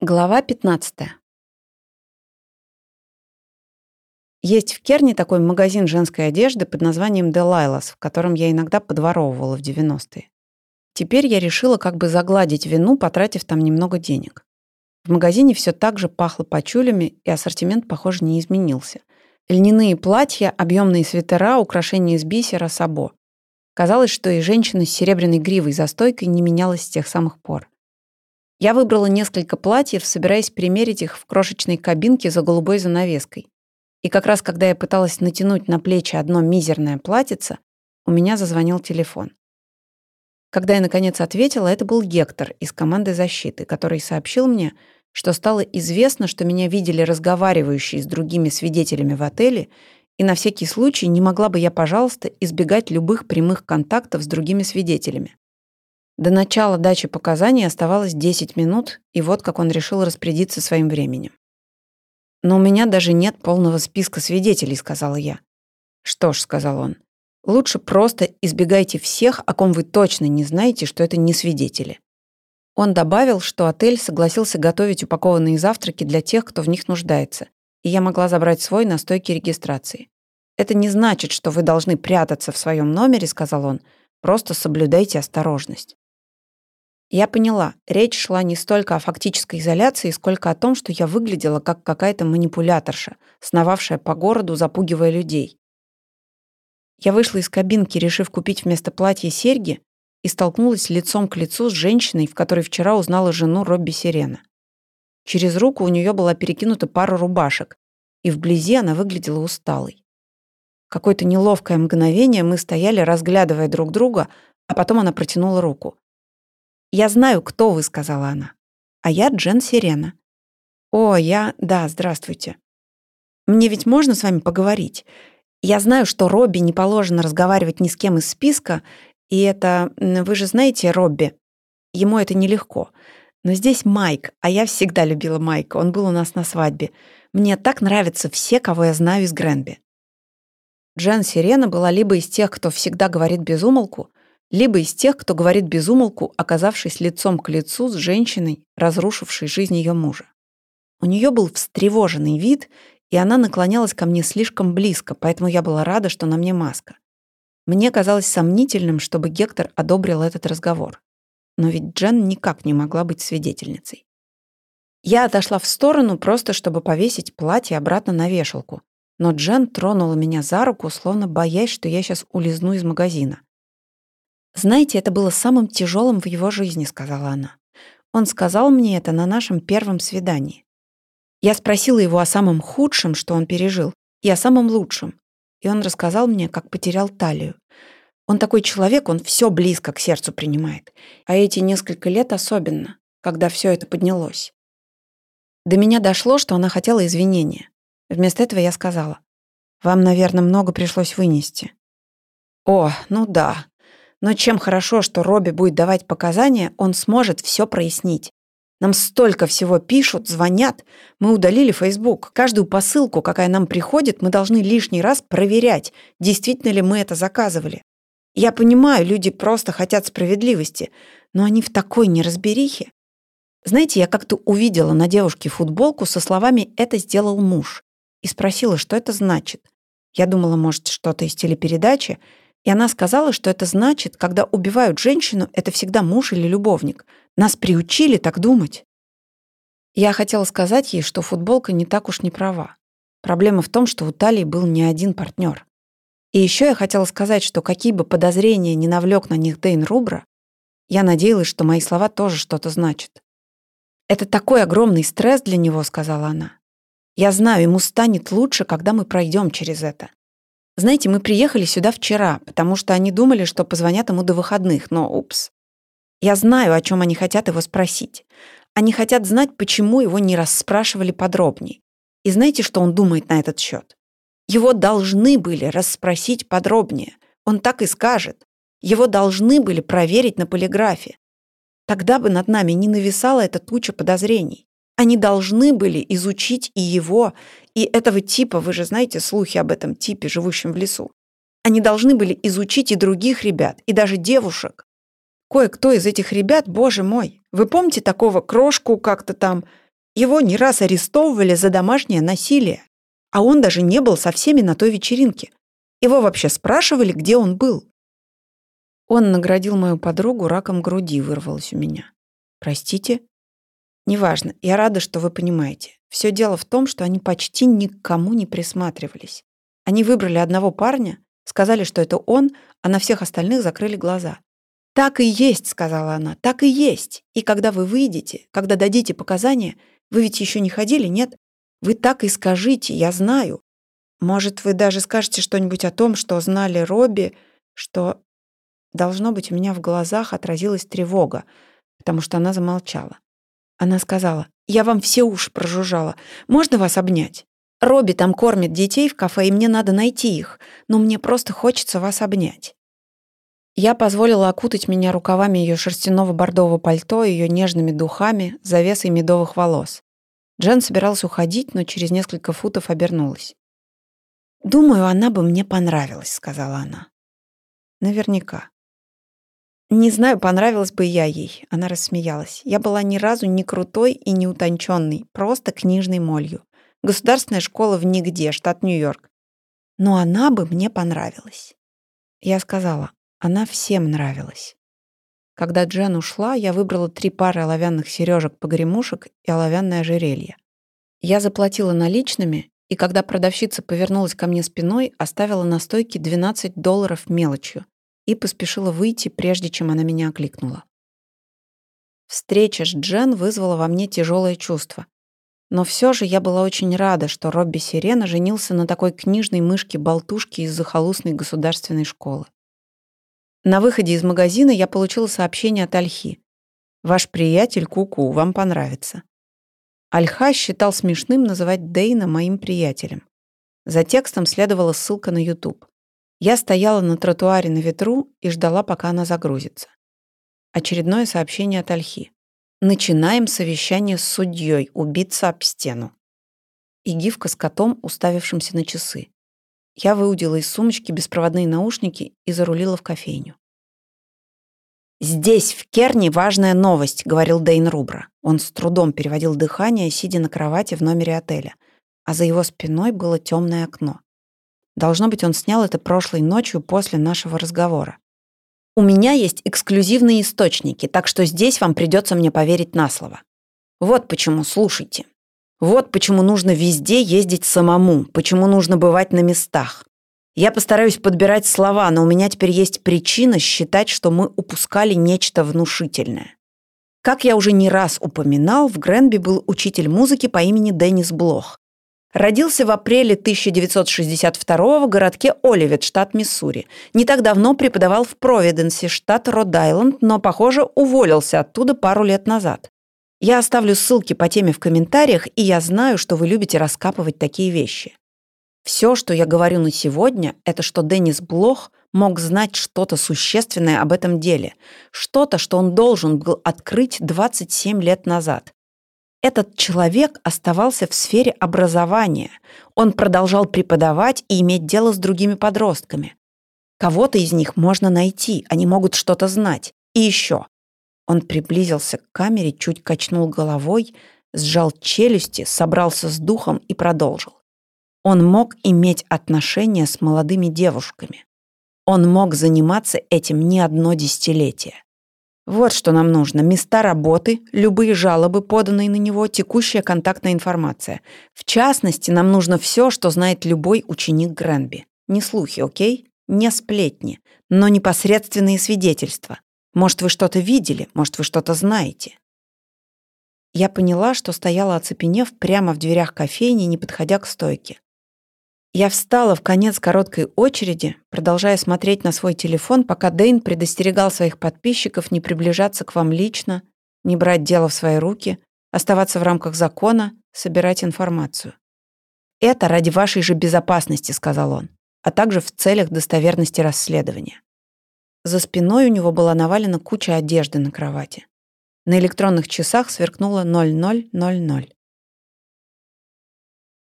Глава 15. Есть в Керне такой магазин женской одежды под названием Делайлас, в котором я иногда подворовывала в 90-е. Теперь я решила как бы загладить вину, потратив там немного денег. В магазине все так же пахло пачулями, и ассортимент, похоже, не изменился. Льняные платья, объемные свитера, украшения из бисера, сабо. Казалось, что и женщина с серебряной гривой за стойкой не менялась с тех самых пор. Я выбрала несколько платьев, собираясь примерить их в крошечной кабинке за голубой занавеской. И как раз когда я пыталась натянуть на плечи одно мизерное платьице, у меня зазвонил телефон. Когда я, наконец, ответила, это был Гектор из команды защиты, который сообщил мне, что стало известно, что меня видели разговаривающей с другими свидетелями в отеле, и на всякий случай не могла бы я, пожалуйста, избегать любых прямых контактов с другими свидетелями. До начала дачи показаний оставалось 10 минут, и вот как он решил распорядиться своим временем. «Но у меня даже нет полного списка свидетелей», — сказала я. «Что ж», — сказал он, — «лучше просто избегайте всех, о ком вы точно не знаете, что это не свидетели». Он добавил, что отель согласился готовить упакованные завтраки для тех, кто в них нуждается, и я могла забрать свой на стойке регистрации. «Это не значит, что вы должны прятаться в своем номере», — сказал он, — «просто соблюдайте осторожность». Я поняла, речь шла не столько о фактической изоляции, сколько о том, что я выглядела как какая-то манипуляторша, сновавшая по городу, запугивая людей. Я вышла из кабинки, решив купить вместо платья серьги, и столкнулась лицом к лицу с женщиной, в которой вчера узнала жену Робби Сирена. Через руку у нее была перекинута пара рубашек, и вблизи она выглядела усталой. Какое-то неловкое мгновение мы стояли, разглядывая друг друга, а потом она протянула руку. «Я знаю, кто вы», — сказала она. «А я Джен Сирена». «О, я... Да, здравствуйте. Мне ведь можно с вами поговорить? Я знаю, что Робби не положено разговаривать ни с кем из списка, и это... Вы же знаете Робби. Ему это нелегко. Но здесь Майк, а я всегда любила Майка. Он был у нас на свадьбе. Мне так нравятся все, кого я знаю из Гренби». Джен Сирена была либо из тех, кто всегда говорит без умолку, либо из тех, кто говорит безумолку, оказавшись лицом к лицу с женщиной, разрушившей жизнь ее мужа. У нее был встревоженный вид, и она наклонялась ко мне слишком близко, поэтому я была рада, что на мне маска. Мне казалось сомнительным, чтобы Гектор одобрил этот разговор. Но ведь Джен никак не могла быть свидетельницей. Я отошла в сторону, просто чтобы повесить платье обратно на вешалку. Но Джен тронула меня за руку, словно боясь, что я сейчас улизну из магазина. «Знаете, это было самым тяжелым в его жизни», — сказала она. «Он сказал мне это на нашем первом свидании. Я спросила его о самом худшем, что он пережил, и о самом лучшем. И он рассказал мне, как потерял талию. Он такой человек, он все близко к сердцу принимает. А эти несколько лет особенно, когда все это поднялось. До меня дошло, что она хотела извинения. Вместо этого я сказала, «Вам, наверное, много пришлось вынести». «О, ну да», но чем хорошо, что Робби будет давать показания, он сможет все прояснить. Нам столько всего пишут, звонят. Мы удалили Facebook. Каждую посылку, какая нам приходит, мы должны лишний раз проверять, действительно ли мы это заказывали. Я понимаю, люди просто хотят справедливости, но они в такой неразберихе. Знаете, я как-то увидела на девушке футболку со словами «это сделал муж» и спросила, что это значит. Я думала, может, что-то из телепередачи, и она сказала, что это значит, когда убивают женщину, это всегда муж или любовник. Нас приучили так думать. Я хотела сказать ей, что футболка не так уж не права. Проблема в том, что у Талии был не один партнер. И еще я хотела сказать, что какие бы подозрения не навлек на них Дейн Рубра, я надеялась, что мои слова тоже что-то значат. «Это такой огромный стресс для него», — сказала она. «Я знаю, ему станет лучше, когда мы пройдем через это. Знаете, мы приехали сюда вчера, потому что они думали, что позвонят ему до выходных, но упс. Я знаю, о чем они хотят его спросить. Они хотят знать, почему его не расспрашивали подробней. И знаете, что он думает на этот счет? Его должны были расспросить подробнее. Он так и скажет. Его должны были проверить на полиграфе. Тогда бы над нами не нависала эта туча подозрений. Они должны были изучить и его, и этого типа, вы же знаете слухи об этом типе, живущем в лесу. Они должны были изучить и других ребят, и даже девушек. Кое-кто из этих ребят, боже мой, вы помните такого крошку как-то там, Его не раз арестовывали за домашнее насилие. А он даже не был со всеми на той вечеринке. Его вообще спрашивали, где он был. Он наградил мою подругу раком груди, вырвалось у меня. Простите? Неважно, я рада, что вы понимаете. Все дело в том, что они почти никому не присматривались. Они выбрали одного парня, сказали, что это он, а на всех остальных закрыли глаза. «Так и есть», — сказала она, — «так и есть. И когда вы выйдете, когда дадите показания, вы ведь еще не ходили, нет? Вы так и скажите, я знаю. Может, вы даже скажете что-нибудь о том, что знали Робби, что...» Должно быть, у меня в глазах отразилась тревога, потому что она замолчала. Она сказала, «Я вам все уши прожужжала. Можно вас обнять? Робби там кормит детей в кафе, и мне надо найти их, но мне просто хочется вас обнять». Я позволила окутать меня рукавами ее шерстяного бордового пальто, ее нежными духами, завесой медовых волос. Джен собиралась уходить, но через несколько футов обернулась. «Думаю, она бы мне понравилась», — сказала она. «Наверняка». Не знаю, понравилась бы я ей. Она рассмеялась. Я была ни разу не крутой и не утонченной, просто книжной молью. Государственная школа в нигде, штат Нью-Йорк. Но она бы мне понравилась. Я сказала, она всем нравилась. Когда Джен ушла, я выбрала три пары оловянных сережек-погремушек и оловянное ожерелье. Я заплатила наличными, и когда продавщица повернулась ко мне спиной, оставила на стойке 12 долларов мелочью, и поспешила выйти, прежде чем она меня окликнула. Встреча с Джен вызвала во мне тяжелое чувство. Но все же я была очень рада, что Робби Сирена женился на такой книжной мышке-болтушке из захолустной государственной школы. На выходе из магазина я получила сообщение от Альхи. «Ваш приятель Куку, -ку, вам понравится». Альха считал смешным называть Дейна моим приятелем. За текстом следовала ссылка на YouTube. Я стояла на тротуаре на ветру и ждала, пока она загрузится. Очередное сообщение от Альхи. Начинаем совещание с судьей, убиться об стену. И гифка с котом, уставившимся на часы. Я выудила из сумочки беспроводные наушники и зарулила в кофейню. «Здесь, в Керне, важная новость», — говорил Дейн Рубра. Он с трудом переводил дыхание, сидя на кровати в номере отеля, а за его спиной было темное окно. Должно быть, он снял это прошлой ночью после нашего разговора. У меня есть эксклюзивные источники, так что здесь вам придется мне поверить на слово. Вот почему, слушайте. Вот почему нужно везде ездить самому, почему нужно бывать на местах. Я постараюсь подбирать слова, но у меня теперь есть причина считать, что мы упускали нечто внушительное. Как я уже не раз упоминал, в Гренби был учитель музыки по имени Деннис Блох. Родился в апреле 1962 в городке Оливет, штат Миссури. Не так давно преподавал в Провиденсе, штат Род-Айленд, но, похоже, уволился оттуда пару лет назад. Я оставлю ссылки по теме в комментариях, и я знаю, что вы любите раскапывать такие вещи. Все, что я говорю на сегодня, это что Деннис Блох мог знать что-то существенное об этом деле, что-то, что он должен был открыть 27 лет назад. Этот человек оставался в сфере образования. Он продолжал преподавать и иметь дело с другими подростками. Кого-то из них можно найти, они могут что-то знать. И еще. Он приблизился к камере, чуть качнул головой, сжал челюсти, собрался с духом и продолжил. Он мог иметь отношения с молодыми девушками. Он мог заниматься этим не одно десятилетие. Вот что нам нужно. Места работы, любые жалобы, поданные на него, текущая контактная информация. В частности, нам нужно все, что знает любой ученик Гренби. Не слухи, окей? Не сплетни, но непосредственные свидетельства. Может, вы что-то видели, может, вы что-то знаете. Я поняла, что стояла оцепенев прямо в дверях кофейни, не подходя к стойке. Я встала в конец короткой очереди, продолжая смотреть на свой телефон, пока Дэйн предостерегал своих подписчиков не приближаться к вам лично, не брать дело в свои руки, оставаться в рамках закона, собирать информацию. «Это ради вашей же безопасности», — сказал он, а также в целях достоверности расследования. За спиной у него была навалена куча одежды на кровати. На электронных часах сверкнуло 0000.